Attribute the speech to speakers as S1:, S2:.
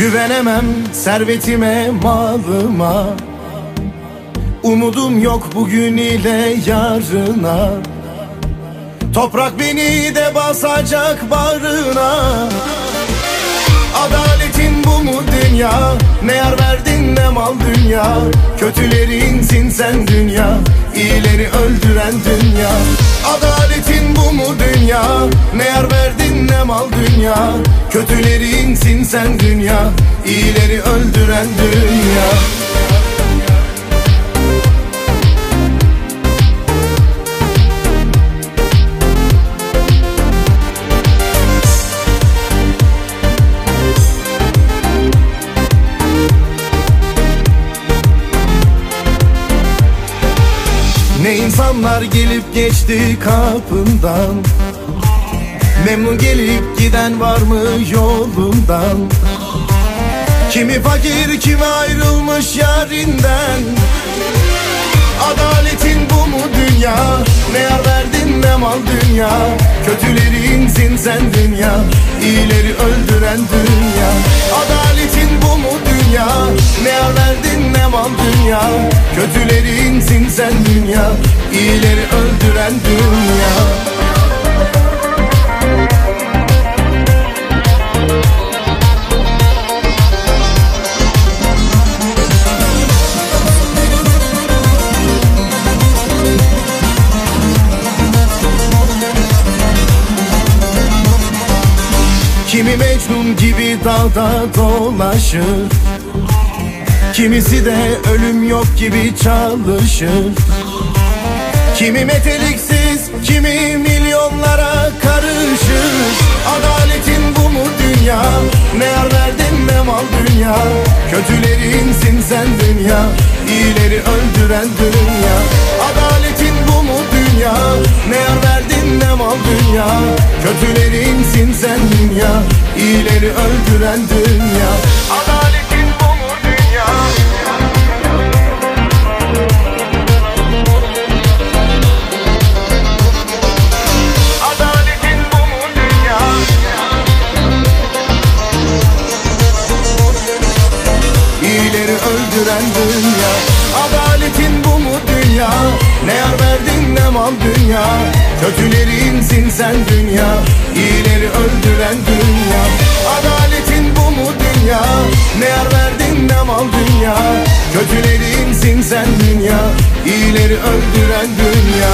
S1: Güvenemem servetime malıma. Umudum yok bugün ile yarına. Toprak beni de basacak bağrına. Adaletin bu mu dünya? Ne yar verdin ne mal dünya? Kötülerinsin sen dünya İyileri öldüren dünya. Adaletin bu mu dünya? Ne yar verdin ne mal dünya. Kötülerinsin sen dünya. İyileri öldüren dünya. Ne insanlar gelip geçti kapından Memnun gelip giden var mı yolundan? Kimi fakir kimi ayrılmış yarinden. Adaletin bu mu dünya? Ne yar verdin ne mal dünya? Kötülerinsin sen dünya İyileri öldüren dünya. Adaletin bu mu dünya? Ne yar verdin ne mal dünya? Kötülerinsin sen dünya İyileri öldüren dünya Kimi Mecnun gibi dağda dolaşır Kimisi de ölüm yok gibi çalışır Kimi meteliksiz, kimi milyonlara karışır Adaletin bu mu dünya? Ne yar verdin ne mal dünya? Kötülerinsin sen dünya, iyileri öldüren dünya dünya? Kötülerinsin sen dünya, iyileri öldüren dünya Adaletin bu mu dünya? Adaletin bu mu dünya? İyileri öldüren dünya Adaletin bu mu dünya Ne yar verdin ne mal dünya. Kötülerinsin sen dünya. İyileri öldüren dünya. Adaletin bu mu dünya? Ne yar verdin ne mal dünya. Kötülerinsin sen dünya. İyileri öldüren dünya